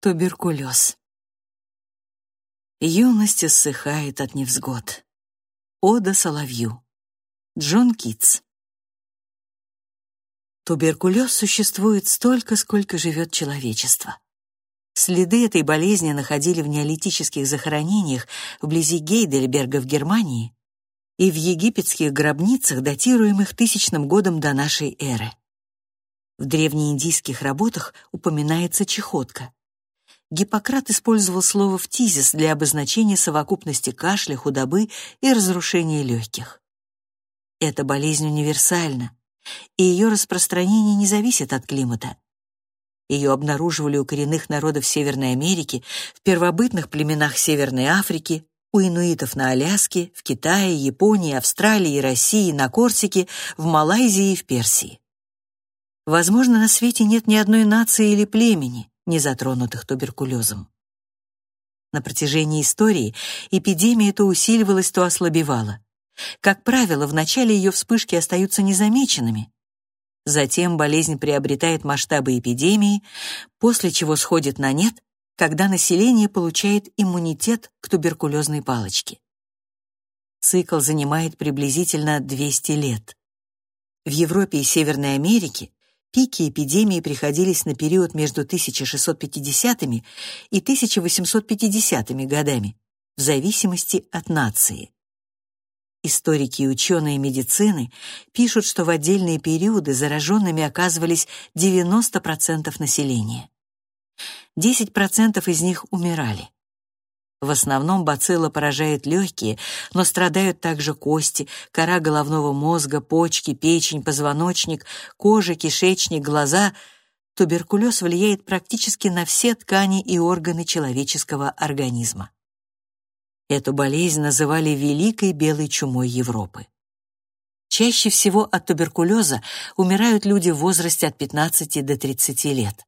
Туберкулез. Юность иссыхает от невзгод. Ода соловью. Джон Китс. Туберкулез существует столько, сколько живет человечество. Следы этой болезни находили в неолитических захоронениях вблизи Гейдельберга в Германии и в египетских гробницах, датируемых тысячным годом до нашей эры. В древнеиндийских работах упоминается чехотка. Гиппократ использовал слово «фтизис» для обозначения совокупности кашля, худобы и разрушения легких. Эта болезнь универсальна, и ее распространение не зависит от климата. Ее обнаруживали у коренных народов Северной Америки, в первобытных племенах Северной Африки, у инуитов на Аляске, в Китае, Японии, Австралии, России, на Корсике, в Малайзии и в Персии. Возможно, на свете нет ни одной нации или племени, не затронутых туберкулезом. На протяжении истории эпидемия то усиливалась, то ослабевала. Как правило, в начале ее вспышки остаются незамеченными. Затем болезнь приобретает масштабы эпидемии, после чего сходит на нет, когда население получает иммунитет к туберкулезной палочке. Цикл занимает приблизительно 200 лет. В Европе и Северной Америке Пики эпидемии приходились на период между 1650 и 1850 годами, в зависимости от нации. Историки и ученые медицины пишут, что в отдельные периоды зараженными оказывались 90% населения. 10% из них умирали. В основном бацилла поражает легкие, но страдают также кости, кора головного мозга, почки, печень, позвоночник, кожа, кишечник, глаза. Туберкулез влияет практически на все ткани и органы человеческого организма. Эту болезнь называли Великой белой чумой Европы. Чаще всего от туберкулеза умирают люди в возрасте от 15 до 30 лет.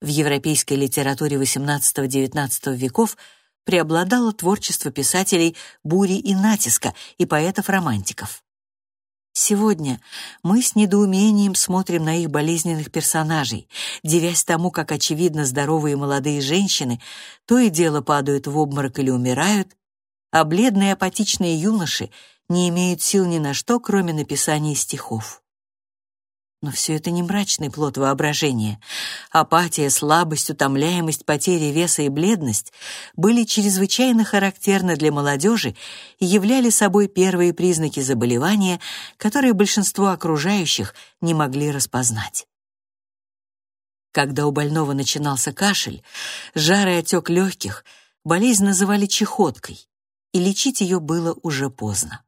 В европейской литературе XVIII-XIX веков преобладало творчество писателей бури и натиска и поэтов-романтиков. Сегодня мы с недоумением смотрим на их болезненных персонажей, дивясь тому, как очевидно здоровые молодые женщины то и дело падают в обморок или умирают, а бледные апатичные юноши не имеют сил ни на что, кроме написания стихов. Но все это не мрачный плод воображения. Апатия, слабость, утомляемость, потеря веса и бледность были чрезвычайно характерны для молодежи и являли собой первые признаки заболевания, которые большинство окружающих не могли распознать. Когда у больного начинался кашель, жар и отек легких, болезнь называли чехоткой, и лечить ее было уже поздно.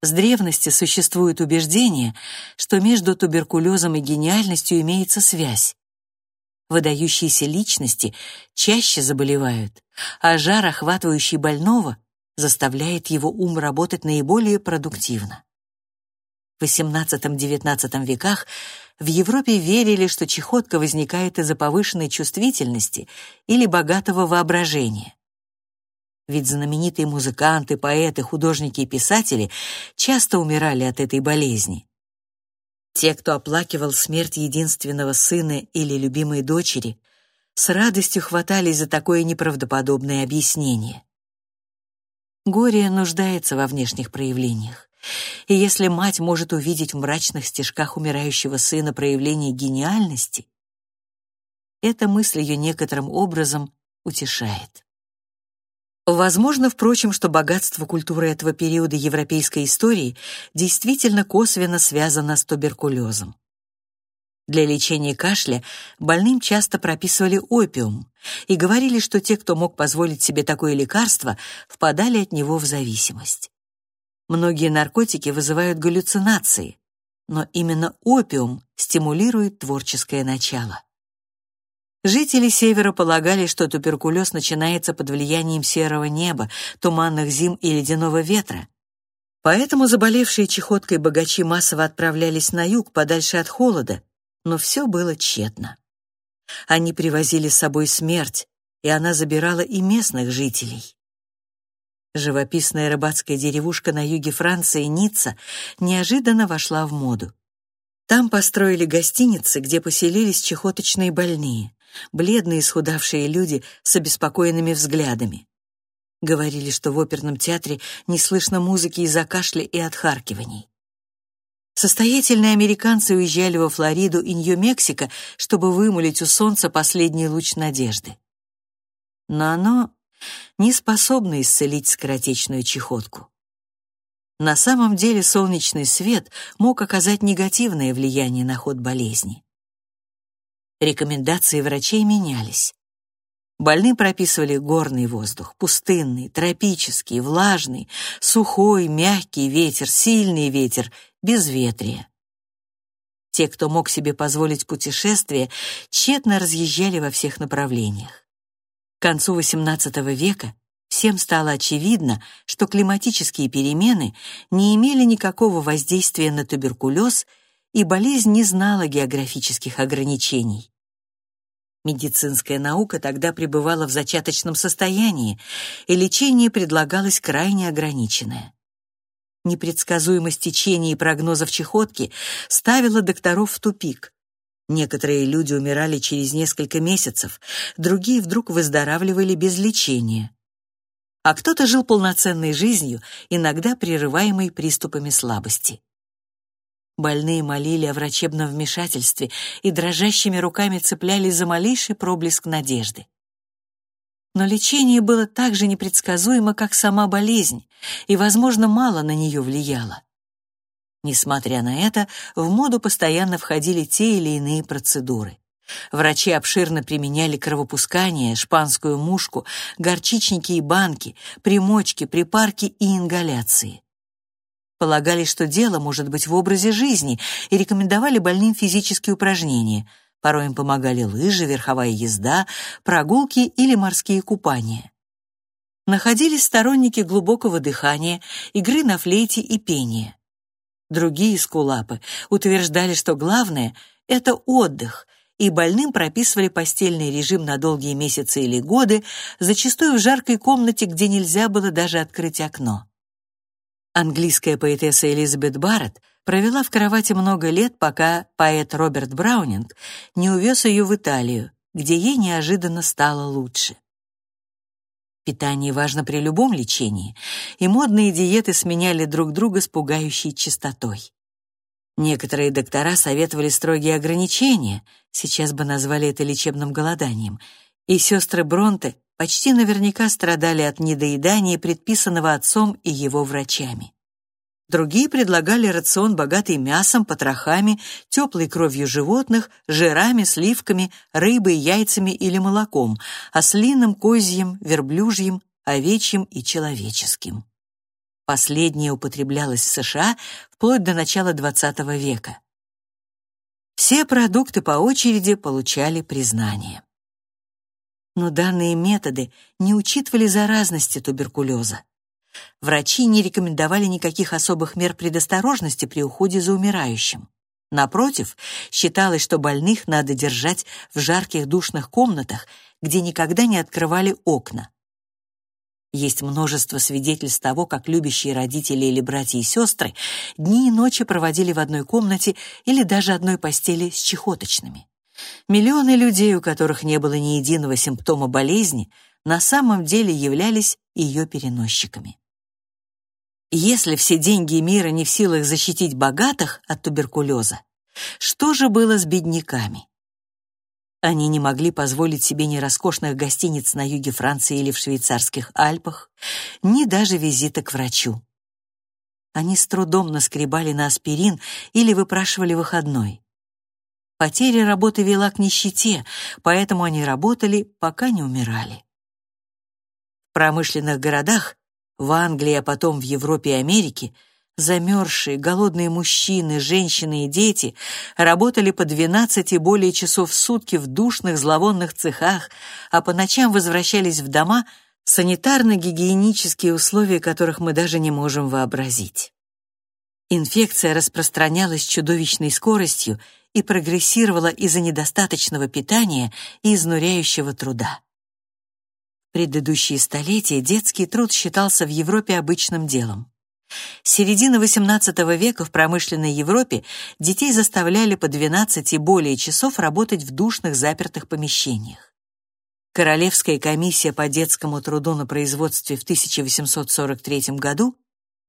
С древности существует убеждение, что между туберкулезом и гениальностью имеется связь. Выдающиеся личности чаще заболевают, а жар, охватывающий больного, заставляет его ум работать наиболее продуктивно. В XVIII-XIX веках в Европе верили, что чехотка возникает из-за повышенной чувствительности или богатого воображения. Ведь знаменитые музыканты, поэты, художники и писатели часто умирали от этой болезни. Те, кто оплакивал смерть единственного сына или любимой дочери, с радостью хватались за такое неправдоподобное объяснение. Горе нуждается во внешних проявлениях. И если мать может увидеть в мрачных стежках умирающего сына проявление гениальности, эта мысль ее некоторым образом утешает. Возможно, впрочем, что богатство культуры этого периода европейской истории действительно косвенно связано с туберкулезом. Для лечения кашля больным часто прописывали опиум и говорили, что те, кто мог позволить себе такое лекарство, впадали от него в зависимость. Многие наркотики вызывают галлюцинации, но именно опиум стимулирует творческое начало. Жители Севера полагали, что туберкулез начинается под влиянием серого неба, туманных зим и ледяного ветра. Поэтому заболевшие чехоткой богачи массово отправлялись на юг, подальше от холода, но все было тщетно. Они привозили с собой смерть, и она забирала и местных жителей. Живописная рыбацкая деревушка на юге Франции, Ницца, неожиданно вошла в моду. Там построили гостиницы, где поселились чехоточные больные. Бледные исхудавшие люди с обеспокоенными взглядами. Говорили, что в оперном театре не слышно музыки из-за кашля и отхаркиваний. Состоятельные американцы уезжали во Флориду и Нью-Мексико, чтобы вымолить у солнца последний луч надежды. Но оно не способно исцелить скоротечную чехотку. На самом деле солнечный свет мог оказать негативное влияние на ход болезни. Рекомендации врачей менялись. Больным прописывали горный воздух, пустынный, тропический, влажный, сухой, мягкий ветер, сильный ветер, безветрие. Те, кто мог себе позволить путешествие, тщетно разъезжали во всех направлениях. К концу XVIII века всем стало очевидно, что климатические перемены не имели никакого воздействия на туберкулез, и болезнь не знала географических ограничений. Медицинская наука тогда пребывала в зачаточном состоянии, и лечение предлагалось крайне ограниченное. Непредсказуемость течения и прогнозов чехотки ставила докторов в тупик. Некоторые люди умирали через несколько месяцев, другие вдруг выздоравливали без лечения. А кто-то жил полноценной жизнью, иногда прерываемой приступами слабости. Больные молили о врачебном вмешательстве и дрожащими руками цеплялись за малейший проблеск надежды. Но лечение было так же непредсказуемо, как сама болезнь, и, возможно, мало на нее влияло. Несмотря на это, в моду постоянно входили те или иные процедуры. Врачи обширно применяли кровопускание, шпанскую мушку, горчичники и банки, примочки, припарки и ингаляции. Полагали, что дело может быть в образе жизни, и рекомендовали больным физические упражнения. Порой им помогали лыжи, верховая езда, прогулки или морские купания. Находились сторонники глубокого дыхания, игры на флейте и пения. Другие скулапы утверждали, что главное — это отдых, и больным прописывали постельный режим на долгие месяцы или годы, зачастую в жаркой комнате, где нельзя было даже открыть окно. Английская поэтесса Элизабет Барретт провела в кровати много лет, пока поэт Роберт Браунинг не увез ее в Италию, где ей неожиданно стало лучше. Питание важно при любом лечении, и модные диеты сменяли друг друга с пугающей частотой. Некоторые доктора советовали строгие ограничения, сейчас бы назвали это лечебным голоданием, и сестры Бронте почти наверняка страдали от недоедания, предписанного отцом и его врачами. Другие предлагали рацион, богатый мясом, потрохами, теплой кровью животных, жирами, сливками, рыбой, яйцами или молоком, ослиным, козьим, верблюжьим, овечьим и человеческим. Последнее употреблялось в США вплоть до начала XX века. Все продукты по очереди получали признание но данные методы не учитывали заразности туберкулеза. Врачи не рекомендовали никаких особых мер предосторожности при уходе за умирающим. Напротив, считалось, что больных надо держать в жарких душных комнатах, где никогда не открывали окна. Есть множество свидетельств того, как любящие родители или братья и сестры дни и ночи проводили в одной комнате или даже одной постели с чехоточными. Миллионы людей, у которых не было ни единого симптома болезни, на самом деле являлись ее переносчиками. Если все деньги мира не в силах защитить богатых от туберкулеза, что же было с бедняками? Они не могли позволить себе ни роскошных гостиниц на юге Франции или в швейцарских Альпах, ни даже визита к врачу. Они с трудом наскребали на аспирин или выпрашивали выходной. Потеря работы вела к нищете, поэтому они работали, пока не умирали. В промышленных городах, в Англии, а потом в Европе и Америке, замерзшие, голодные мужчины, женщины и дети работали по 12 и более часов в сутки в душных зловонных цехах, а по ночам возвращались в дома, санитарно-гигиенические условия которых мы даже не можем вообразить. Инфекция распространялась чудовищной скоростью и прогрессировала из-за недостаточного питания и изнуряющего труда. В предыдущие столетия детский труд считался в Европе обычным делом. С середины XVIII века в промышленной Европе детей заставляли по 12 и более часов работать в душных запертых помещениях. Королевская комиссия по детскому труду на производстве в 1843 году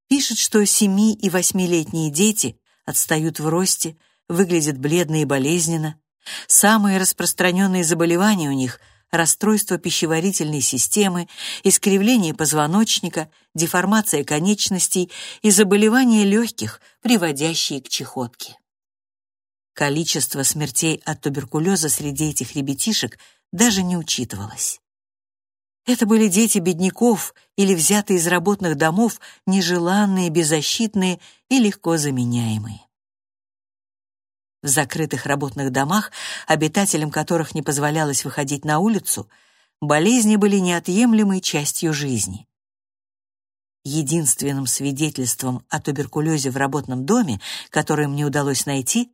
пишет, что 7- и 8-летние дети отстают в росте, выглядят бледно и болезненно. Самые распространенные заболевания у них расстройство пищеварительной системы, искривление позвоночника, деформация конечностей и заболевания легких, приводящие к чехотке. Количество смертей от туберкулеза среди этих ребятишек даже не учитывалось. Это были дети бедняков или взятые из работных домов, нежеланные, беззащитные и легко заменяемые. В закрытых работных домах, обитателям которых не позволялось выходить на улицу, болезни были неотъемлемой частью жизни. Единственным свидетельством о туберкулезе в работном доме, которое мне удалось найти,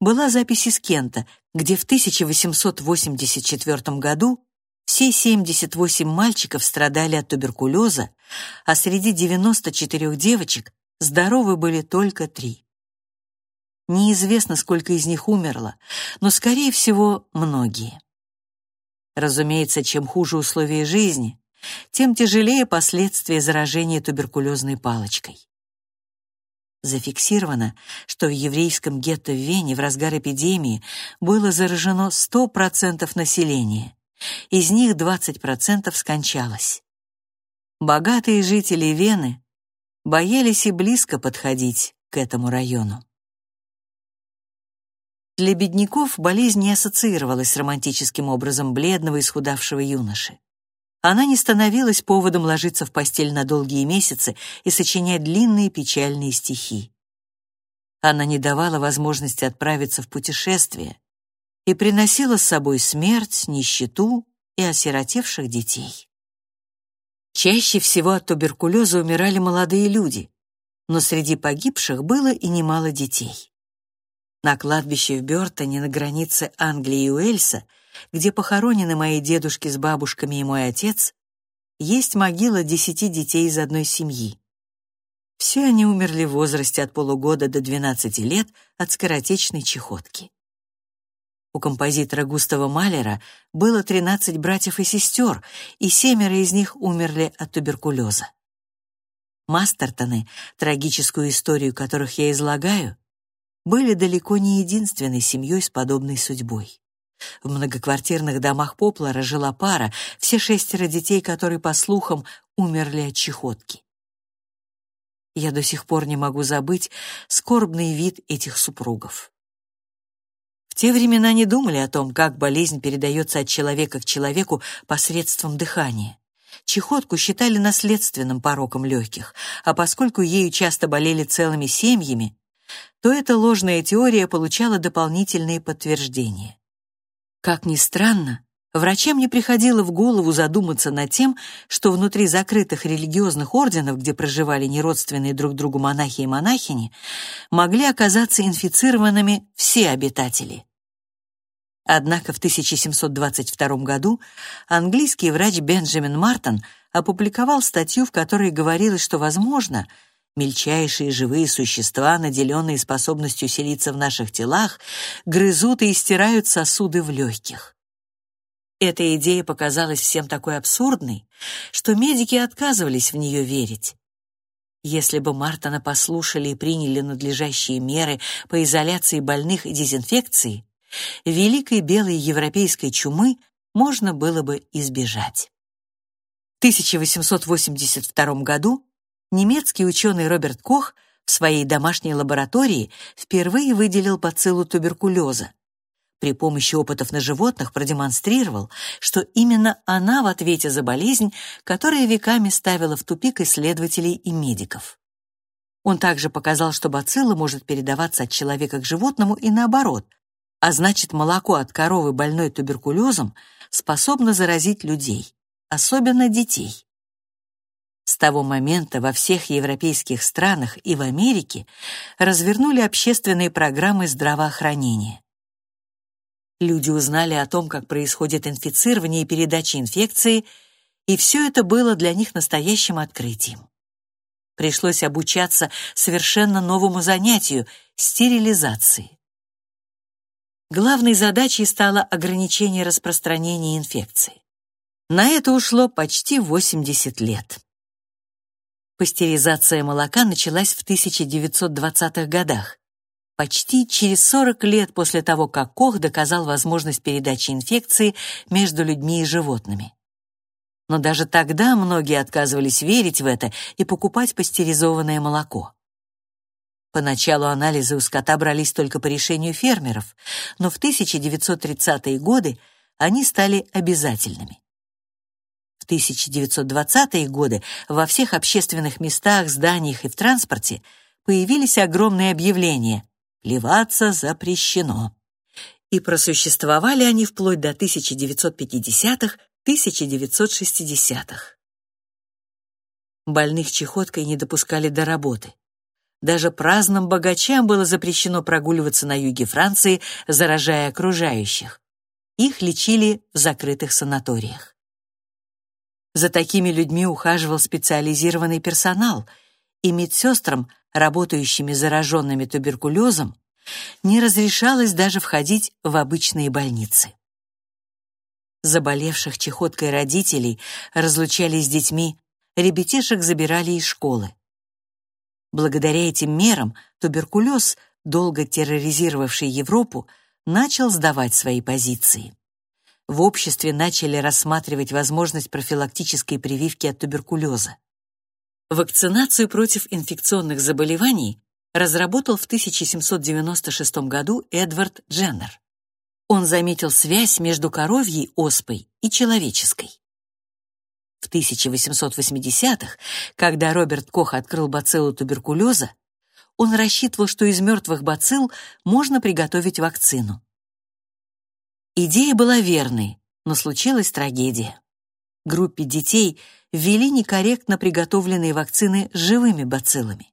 была запись из Кента, где в 1884 году все 78 мальчиков страдали от туберкулеза, а среди 94 девочек здоровы были только три. Неизвестно, сколько из них умерло, но, скорее всего, многие. Разумеется, чем хуже условия жизни, тем тяжелее последствия заражения туберкулезной палочкой. Зафиксировано, что в еврейском гетто в Вене в разгар эпидемии было заражено 100% населения. Из них 20% скончалось. Богатые жители Вены боялись и близко подходить к этому району. Для бедняков болезнь не ассоциировалась с романтическим образом бледного и схудавшего юноши. Она не становилась поводом ложиться в постель на долгие месяцы и сочинять длинные печальные стихи. Она не давала возможности отправиться в путешествие и приносила с собой смерть, нищету и осиротевших детей. Чаще всего от туберкулеза умирали молодые люди, но среди погибших было и немало детей. На кладбище в Бёртоне на границе Англии и Уэльса, где похоронены мои дедушки с бабушками и мой отец, есть могила десяти детей из одной семьи. Все они умерли в возрасте от полугода до 12 лет от скоротечной чехотки. У композитора Густава Малера было 13 братьев и сестер, и семеро из них умерли от туберкулеза. Мастертоны, трагическую историю которых я излагаю, были далеко не единственной семьей с подобной судьбой. В многоквартирных домах Поплара жила пара, все шестеро детей, которые, по слухам, умерли от чехотки. Я до сих пор не могу забыть скорбный вид этих супругов. В те времена не думали о том, как болезнь передается от человека к человеку посредством дыхания. Чехотку считали наследственным пороком легких, а поскольку ею часто болели целыми семьями, то эта ложная теория получала дополнительные подтверждения. Как ни странно, врачам не приходило в голову задуматься над тем, что внутри закрытых религиозных орденов, где проживали неродственные друг другу монахи и монахини, могли оказаться инфицированными все обитатели. Однако в 1722 году английский врач Бенджамин Мартон опубликовал статью, в которой говорилось, что, возможно, Мельчайшие живые существа, наделенные способностью селиться в наших телах, грызут и истирают сосуды в легких. Эта идея показалась всем такой абсурдной, что медики отказывались в нее верить. Если бы Мартона послушали и приняли надлежащие меры по изоляции больных и дезинфекции, великой белой европейской чумы можно было бы избежать. В 1882 году немецкий ученый Роберт Кох в своей домашней лаборатории впервые выделил бациллу туберкулеза. При помощи опытов на животных продемонстрировал, что именно она в ответе за болезнь, которая веками ставила в тупик исследователей и медиков. Он также показал, что бацилла может передаваться от человека к животному и наоборот, а значит, молоко от коровы, больной туберкулезом, способно заразить людей, особенно детей. С того момента во всех европейских странах и в Америке развернули общественные программы здравоохранения. Люди узнали о том, как происходит инфицирование и передача инфекции, и все это было для них настоящим открытием. пришлось обучаться совершенно новому занятию — стерилизации. Главной задачей стало ограничение распространения инфекции. На это ушло почти 80 лет. Пастеризация молока началась в 1920-х годах, почти через 40 лет после того, как Кох доказал возможность передачи инфекции между людьми и животными. Но даже тогда многие отказывались верить в это и покупать пастеризованное молоко. Поначалу анализы у скота брались только по решению фермеров, но в 1930-е годы они стали обязательными. В 1920-е годы во всех общественных местах, зданиях и в транспорте появились огромные объявления «Плеваться запрещено». И просуществовали они вплоть до 1950-х, 1960-х. Больных чехоткой не допускали до работы. Даже праздным богачам было запрещено прогуливаться на юге Франции, заражая окружающих. Их лечили в закрытых санаториях. За такими людьми ухаживал специализированный персонал, и медсестрам, работающими зараженными туберкулезом, не разрешалось даже входить в обычные больницы. Заболевших чехоткой родителей разлучали с детьми, ребятишек забирали из школы. Благодаря этим мерам туберкулез, долго терроризировавший Европу, начал сдавать свои позиции. В обществе начали рассматривать возможность профилактической прививки от туберкулеза. Вакцинацию против инфекционных заболеваний разработал в 1796 году Эдвард Дженнер он заметил связь между коровьей оспой и человеческой. В 1880-х, когда Роберт Кох открыл бациллу туберкулеза, он рассчитывал, что из мертвых бацилл можно приготовить вакцину. Идея была верной, но случилась трагедия. Группе детей ввели некорректно приготовленные вакцины с живыми бациллами.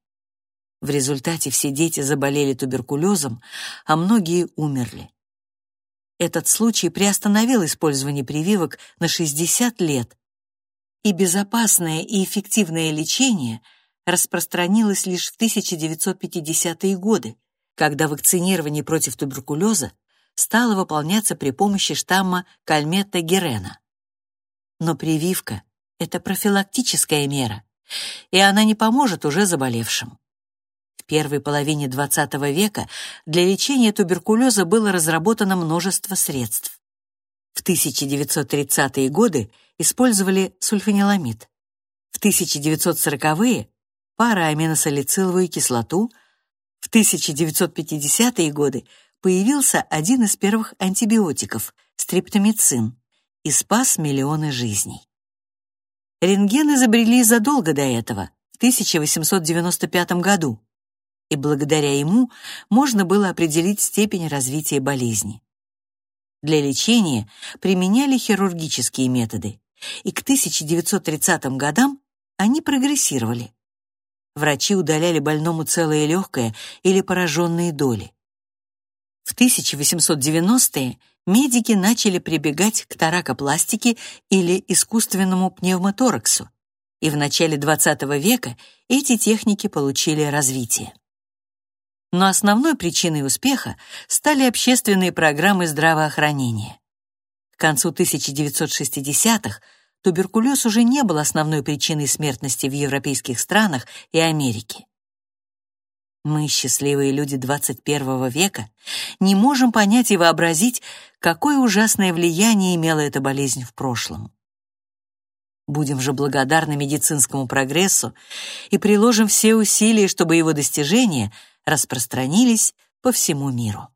В результате все дети заболели туберкулезом, а многие умерли. Этот случай приостановил использование прививок на 60 лет, и безопасное и эффективное лечение распространилось лишь в 1950-е годы, когда вакцинирование против туберкулеза стало выполняться при помощи штамма Кальметта-Герена. Но прививка — это профилактическая мера, и она не поможет уже заболевшим первой половине XX века для лечения туберкулеза было разработано множество средств. В 1930-е годы использовали сульфаниламид. В 1940-е — парааминосалициловую кислоту. В 1950-е годы появился один из первых антибиотиков — стриптомицин, и спас миллионы жизней. Рентген изобрели задолго до этого, в 1895 году, и благодаря ему можно было определить степень развития болезни. Для лечения применяли хирургические методы, и к 1930 годам они прогрессировали. Врачи удаляли больному целое легкое или пораженные доли. В 1890-е медики начали прибегать к таракопластике или искусственному пневмотораксу, и в начале XX века эти техники получили развитие. Но основной причиной успеха стали общественные программы здравоохранения. К концу 1960-х туберкулез уже не был основной причиной смертности в европейских странах и Америке. Мы, счастливые люди 21 века, не можем понять и вообразить, какое ужасное влияние имела эта болезнь в прошлом. Будем же благодарны медицинскому прогрессу и приложим все усилия, чтобы его достижения распространились по всему миру.